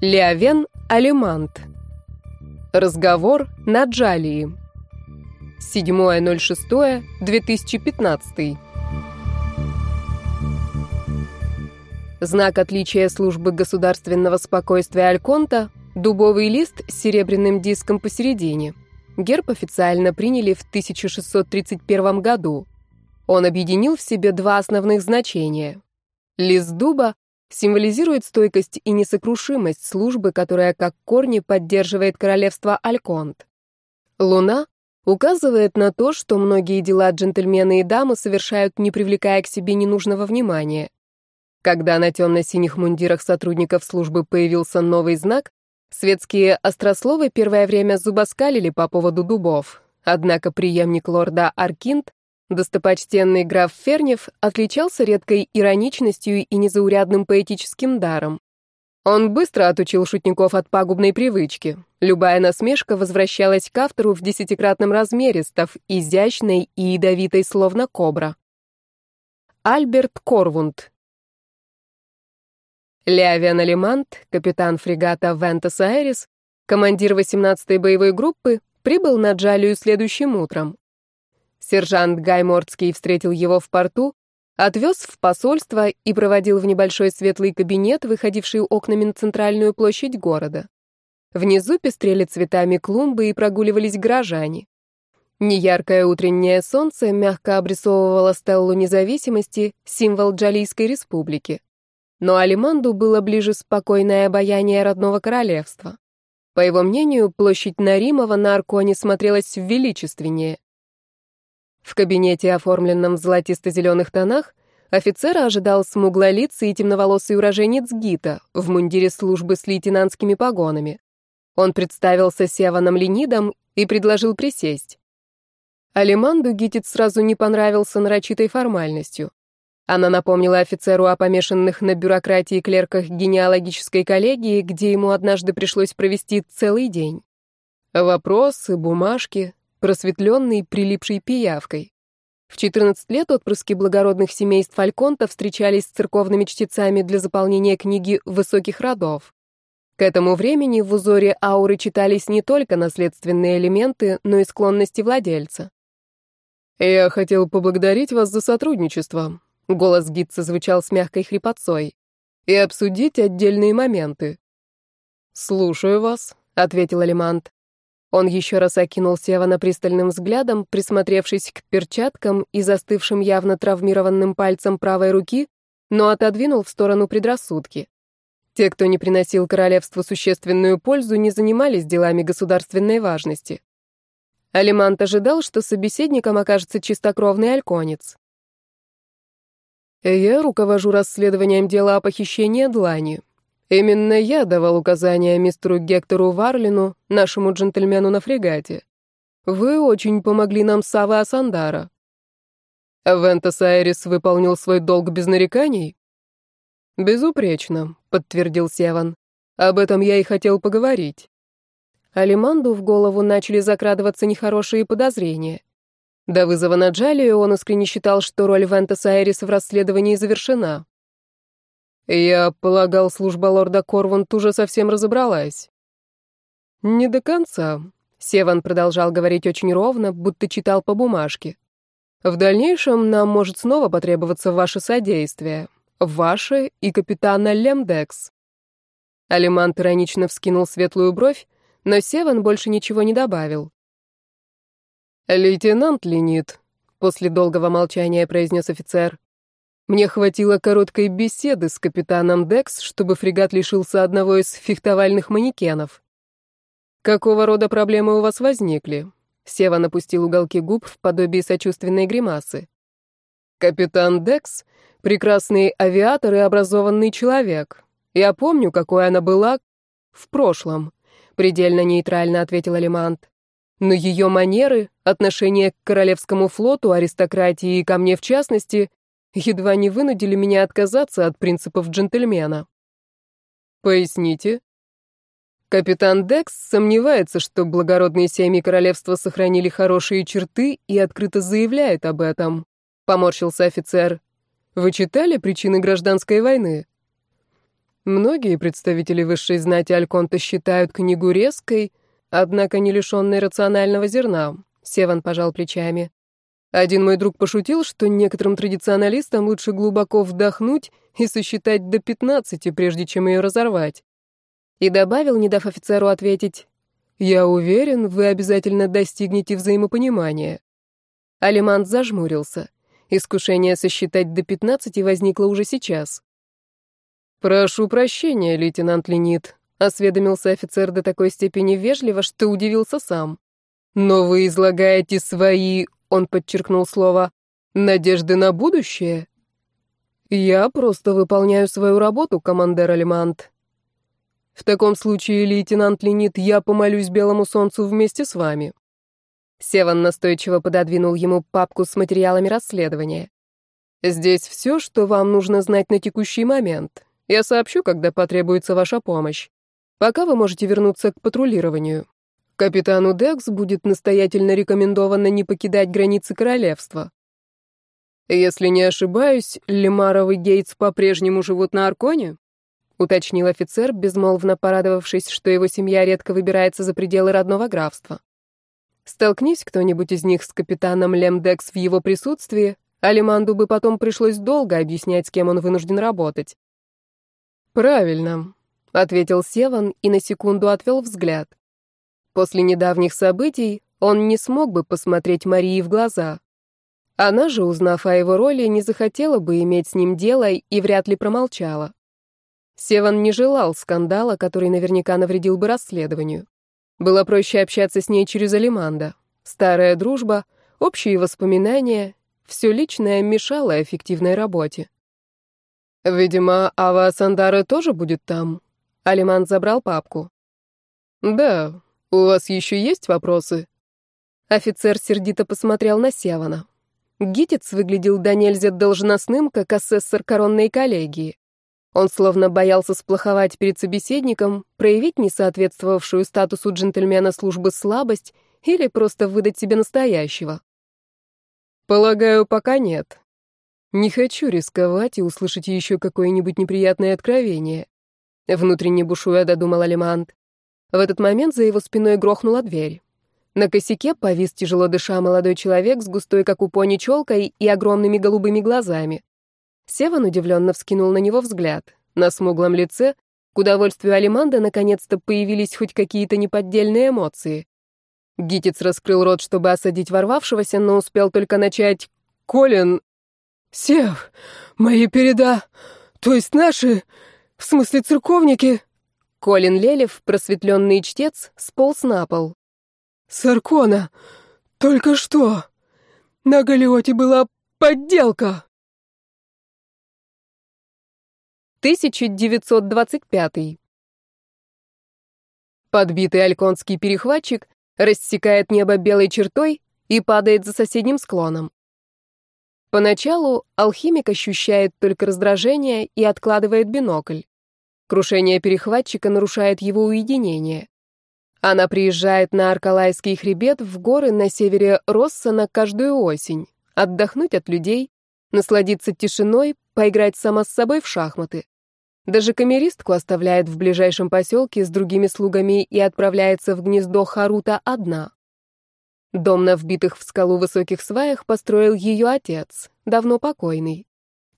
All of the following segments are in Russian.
Леовен Алимант. Разговор на Джалии. 7.06.2015. Знак отличия службы государственного спокойствия Альконта – дубовый лист с серебряным диском посередине. Герб официально приняли в 1631 году. Он объединил в себе два основных значения. Лист дуба символизирует стойкость и несокрушимость службы, которая как корни поддерживает королевство Альконт. Луна указывает на то, что многие дела джентльмены и дамы совершают, не привлекая к себе ненужного внимания. Когда на темно-синих мундирах сотрудников службы появился новый знак, светские острословы первое время зубоскалили по поводу дубов, однако преемник лорда Аркинт Достопочтенный граф Фернев отличался редкой ироничностью и незаурядным поэтическим даром. Он быстро отучил шутников от пагубной привычки. Любая насмешка возвращалась к автору в десятикратном размере, став изящной и ядовитой, словно кобра. Альберт Корвунд Леовен Алимант, капитан фрегата Вентас Айрис, командир 18-й боевой группы, прибыл на Джалию следующим утром. Сержант Гаймордский встретил его в порту, отвез в посольство и проводил в небольшой светлый кабинет, выходивший окнами на центральную площадь города. Внизу пестрели цветами клумбы и прогуливались горожане. Неяркое утреннее солнце мягко обрисовывало стеллу независимости, символ Джалийской республики. Но Алиманду было ближе спокойное обаяние родного королевства. По его мнению, площадь Наримова на Арконе смотрелась величественнее. В кабинете, оформленном в золотисто-зеленых тонах, офицера ожидал смуглолицый и темноволосый уроженец Гита в мундире службы с лейтенантскими погонами. Он представился Севаном Ленидом и предложил присесть. Алиманду Гитит сразу не понравился нарочитой формальностью. Она напомнила офицеру о помешанных на бюрократии клерках генеалогической коллегии, где ему однажды пришлось провести целый день. Вопросы, бумажки, просветленный, прилипший пиявкой. В 14 лет отпрыски благородных семейств Фальконта встречались с церковными чтецами для заполнения книги высоких родов. К этому времени в узоре ауры читались не только наследственные элементы, но и склонности владельца. «Я хотел поблагодарить вас за сотрудничество», — голос Гитца звучал с мягкой хрипотцой, «и обсудить отдельные моменты». «Слушаю вас», — ответил Алимант. Он еще раз окинул Севана пристальным взглядом, присмотревшись к перчаткам и застывшим явно травмированным пальцем правой руки, но отодвинул в сторону предрассудки. Те, кто не приносил королевству существенную пользу, не занимались делами государственной важности. Алимант ожидал, что собеседником окажется чистокровный альконец. «Я руковожу расследованием дела о похищении Длани», Именно я давал указания мистеру Гектору Варлину, нашему джентльмену на фрегате. Вы очень помогли нам с Авы Асандара. Вентас Айрис выполнил свой долг без нареканий? Безупречно, подтвердил Севан. Об этом я и хотел поговорить. Алиманду в голову начали закрадываться нехорошие подозрения. До вызова на Джалию он искренне считал, что роль Вентаса Айрис в расследовании завершена. Я полагал, служба лорда Корвант уже совсем разобралась. Не до конца. Севан продолжал говорить очень ровно, будто читал по бумажке. В дальнейшем нам может снова потребоваться ваше содействие. Ваше и капитана Лемдекс. Алимант иронично вскинул светлую бровь, но Севан больше ничего не добавил. «Лейтенант Ленит», — после долгого молчания произнес офицер, мне хватило короткой беседы с капитаном Декс, чтобы фрегат лишился одного из фехтовальных манекенов. Какого рода проблемы у вас возникли? Сева напустил уголки губ в подобии сочувственной гримасы. Капитан Декс — прекрасный авиатор и образованный человек. Я помню, какой она была в прошлом, предельно нейтрально ответил Алимант. Но ее манеры, отношение к королевскому флоту, аристократии и ко мне в частности, едва не вынудили меня отказаться от принципов джентльмена. Поясните. Капитан Декс сомневается, что благородные семьи королевства сохранили хорошие черты и открыто заявляет об этом. Поморщился офицер. Вы читали причины гражданской войны? Многие представители высшей знати Альконта считают книгу резкой, однако не лишенной рационального зерна. Севан пожал плечами. Один мой друг пошутил, что некоторым традиционалистам лучше глубоко вдохнуть и сосчитать до пятнадцати, прежде чем ее разорвать. И добавил, не дав офицеру ответить, «Я уверен, вы обязательно достигнете взаимопонимания». Алимант зажмурился. Искушение сосчитать до пятнадцати возникло уже сейчас. «Прошу прощения, лейтенант Ленит», — осведомился офицер до такой степени вежливо, что удивился сам. «Но вы излагаете свои, — он подчеркнул слово, — надежды на будущее?» «Я просто выполняю свою работу, командир Алимант». «В таком случае, лейтенант Ленит, я помолюсь белому солнцу вместе с вами». Севан настойчиво пододвинул ему папку с материалами расследования. «Здесь все, что вам нужно знать на текущий момент. Я сообщу, когда потребуется ваша помощь. Пока вы можете вернуться к патрулированию. Капитану Декс будет настоятельно рекомендовано не покидать границы королевства. Если не ошибаюсь, Лемаров и Гейтс по-прежнему живут на Арконе? уточнил офицер, безмолвно порадовавшись, что его семья редко выбирается за пределы родного графства. Столкнись кто-нибудь из них с капитаном Лемдекс в его присутствии, Алиманду бы потом пришлось долго объяснять, с кем он вынужден работать. «Правильно», — ответил Севан и на секунду отвел взгляд. После недавних событий он не смог бы посмотреть Марии в глаза. Она же, узнав о его роли, не захотела бы иметь с ним дело и вряд ли промолчала. Севан не желал скандала, который наверняка навредил бы расследованию. Было проще общаться с ней через Алиманда. Старая дружба, общие воспоминания — все личное мешало эффективной работе. «Видимо, Ава Сандары тоже будет там?» Алиман забрал папку. «Да, у вас еще есть вопросы?» Офицер сердито посмотрел на Севана. Гитец выглядел до нельзя должностным, как асессор коронной коллегии. Он словно боялся сплоховать перед собеседником, проявить несоответствовавшую статусу джентльмена службы слабость или просто выдать себе настоящего. «Полагаю, пока нет», не хочу рисковать и услышать еще какое-нибудь неприятное откровение. Внутренне бушуя додумал Алимант. В этот момент за его спиной грохнула дверь. На косяке повис тяжело дыша молодой человек с густой, как у пони, челкой и огромными голубыми глазами. Севан удивленно вскинул на него взгляд. На смуглом лице, к удовольствию Алиманда, наконец-то появились хоть какие-то неподдельные эмоции. Гитец раскрыл рот, чтобы осадить ворвавшегося, но успел только начать «Колин, «Сев, мои переда, то есть наши, в смысле церковники?» Колин Лелев, просветленный чтец, сполз на пол. «Саркона, только что! На Галиоте была подделка!» 1925. Подбитый альконский перехватчик рассекает небо белой чертой и падает за соседним склоном. Поначалу алхимик ощущает только раздражение и откладывает бинокль. Крушение перехватчика нарушает его уединение. Она приезжает на Аркалайский хребет в горы на севере Россона каждую осень, отдохнуть от людей, насладиться тишиной, поиграть сама с собой в шахматы. Даже камеристку оставляет в ближайшем поселке с другими слугами и отправляется в гнездо Харута одна. Дом на вбитых в скалу высоких сваях построил ее отец, давно покойный.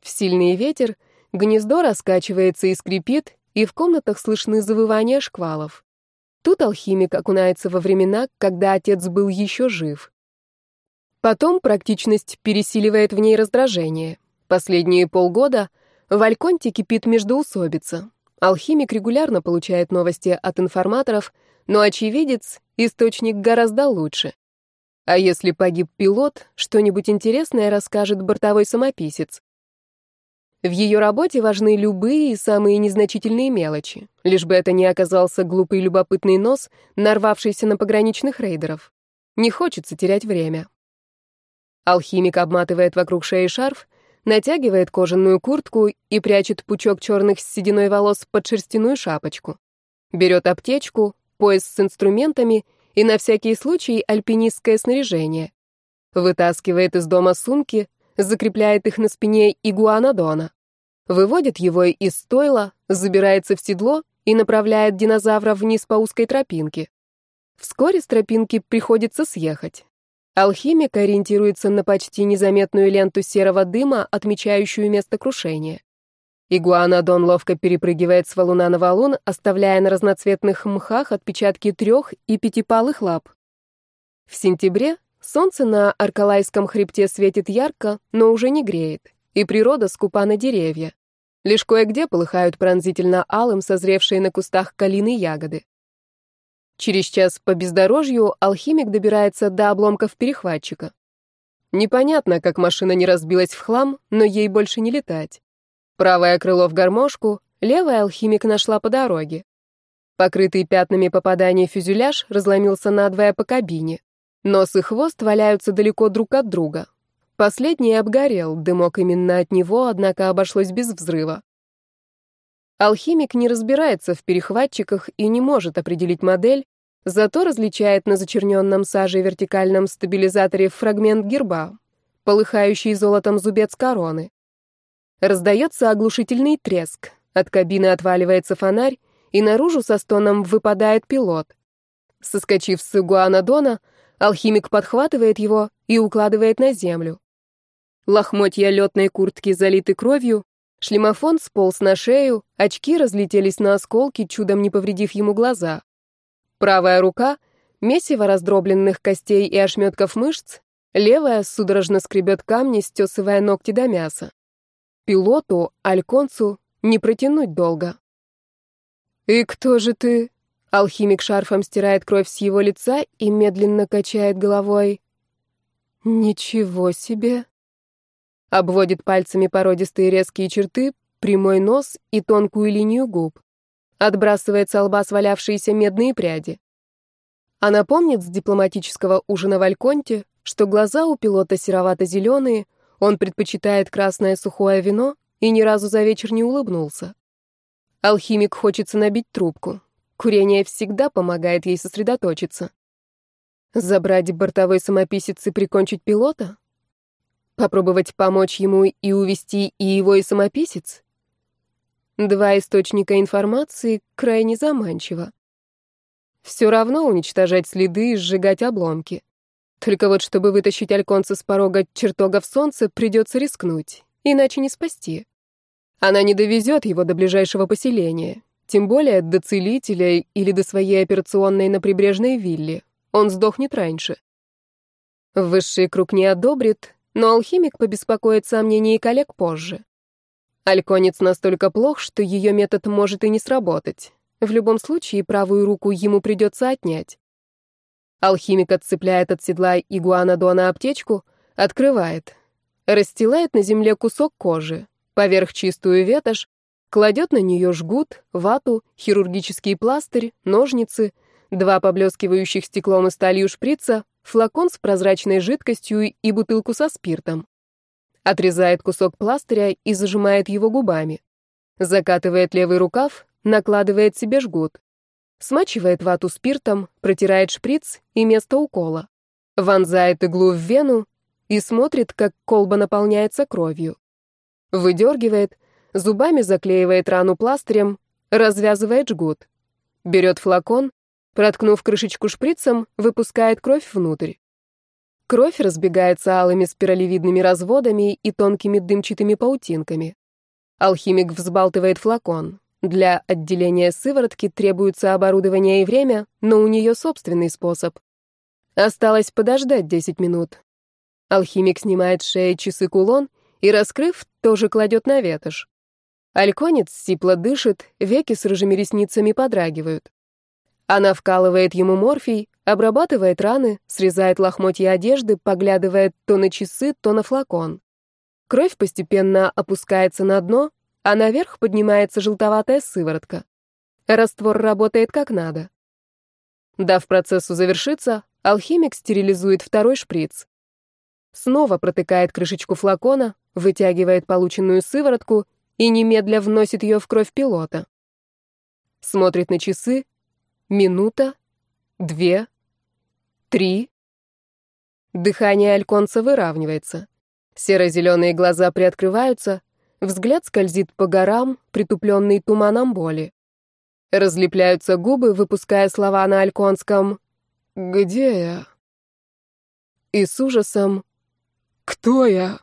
В сильный ветер гнездо раскачивается и скрипит, и в комнатах слышны завывания шквалов. Тут алхимик окунается во времена, когда отец был еще жив. Потом практичность пересиливает в ней раздражение. Последние полгода в Альконте кипит междоусобица. Алхимик регулярно получает новости от информаторов, но очевидец — источник гораздо лучше. А если погиб пилот, что-нибудь интересное расскажет бортовой самописец. В ее работе важны любые и самые незначительные мелочи, лишь бы это не оказался глупый любопытный нос, нарвавшийся на пограничных рейдеров. Не хочется терять время. Алхимик обматывает вокруг шеи шарф, натягивает кожаную куртку и прячет пучок черных с сединой волос под шерстяную шапочку. Берет аптечку, пояс с инструментами и на всякий случай альпинистское снаряжение. Вытаскивает из дома сумки, закрепляет их на спине игуанодона. выводит его из стойла, забирается в седло и направляет динозавра вниз по узкой тропинке. Вскоре с тропинки приходится съехать. Алхимик ориентируется на почти незаметную ленту серого дыма, отмечающую место крушения. Игуанодон ловко перепрыгивает с валуна на валун, оставляя на разноцветных мхах отпечатки трех и пятипалых лап. В сентябре солнце на Аркалайском хребте светит ярко, но уже не греет, и природа скупа на деревья. Лишь кое-где полыхают пронзительно алым созревшие на кустах калины ягоды. Через час по бездорожью алхимик добирается до обломков перехватчика. Непонятно, как машина не разбилась в хлам, но ей больше не летать. Правое крыло в гармошку, левое алхимик нашла по дороге. Покрытый пятнами попаданий фюзеляж разломился надвое по кабине. Нос и хвост валяются далеко друг от друга. Последний обгорел, дымок именно от него, однако обошлось без взрыва. Алхимик не разбирается в перехватчиках и не может определить модель, зато различает на зачерненном сажей вертикальном стабилизаторе фрагмент герба, полыхающий золотом зубец короны. Раздается оглушительный треск, от кабины отваливается фонарь, и наружу со стоном выпадает пилот. Соскочив с игуанодона, алхимик подхватывает его и укладывает на землю. Лохмотья летной куртки залиты кровью, Шлемофон сполз на шею, очки разлетелись на осколки, чудом не повредив ему глаза. Правая рука — месиво раздробленных костей и ошметков мышц, левая судорожно скребет камни, стесывая ногти до мяса. Пилоту, альконцу, не протянуть долго. «И кто же ты?» Алхимик шарфом стирает кровь с его лица и медленно качает головой. «Ничего себе!» Обводит пальцами породистые резкие черты, прямой нос и тонкую линию губ. Отбрасывает с лба свалявшиеся медные пряди. Она помнит с дипломатического ужина в Альконте, что глаза у пилота серовато-зеленые, он предпочитает красное сухое вино и ни разу за вечер не улыбнулся. Алхимик хочется набить трубку. Курение всегда помогает ей сосредоточиться. Забрать бортовой самописец и прикончить пилота? Попробовать помочь ему и увести и его, и самописец? Два источника информации крайне заманчиво. Все равно уничтожать следы и сжигать обломки. Только вот, чтобы вытащить альконца с порога чертога в солнце, придется рискнуть, иначе не спасти. Она не довезет его до ближайшего поселения, тем более до целителя или до своей операционной на прибрежной вилле. Он сдохнет раньше. Высший круг не одобрит, но алхимик побеспокоится о мнении коллег позже. Альконец настолько плох, что ее метод может и не сработать. В любом случае, правую руку ему придется отнять. Алхимик отцепляет от седла игуанодона аптечку, открывает. Расстилает на земле кусок кожи, поверх чистую ветошь, кладет на нее жгут, вату, хирургический пластырь, ножницы, два поблескивающих стеклом и сталью шприца, флакон с прозрачной жидкостью и бутылку со спиртом. Отрезает кусок пластыря и зажимает его губами. Закатывает левый рукав, накладывает себе жгут. Смачивает вату спиртом, протирает шприц и место укола. Вонзает иглу в вену и смотрит, как колба наполняется кровью. Выдергивает, зубами заклеивает рану пластырем, развязывает жгут. Берет флакон, Проткнув крышечку шприцем, выпускает кровь внутрь. Кровь разбегается алыми спиралевидными разводами и тонкими дымчатыми паутинками. Алхимик взбалтывает флакон. Для отделения сыворотки требуется оборудование и время, но у нее собственный способ. Осталось подождать 10 минут. Алхимик снимает с шеи часы-кулон и, раскрыв, тоже кладет на ветошь. Альконец сипло дышит, веки с рыжими ресницами подрагивают. Она вкалывает ему морфий, обрабатывает раны, срезает лохмотья одежды, поглядывает то на часы, то на флакон. Кровь постепенно опускается на дно, а наверх поднимается желтоватая сыворотка. Раствор работает как надо. Дав процессу завершиться, алхимик стерилизует второй шприц. Снова протыкает крышечку флакона, вытягивает полученную сыворотку и немедля вносит ее в кровь пилота. Смотрит на часы, Минута, две, три. Дыхание альконца выравнивается. Серо-зеленые глаза приоткрываются, Взгляд скользит по горам, притупленный туманом боли. Разлепляются губы, выпуская слова на альконском «Где я?» И с ужасом «Кто я?»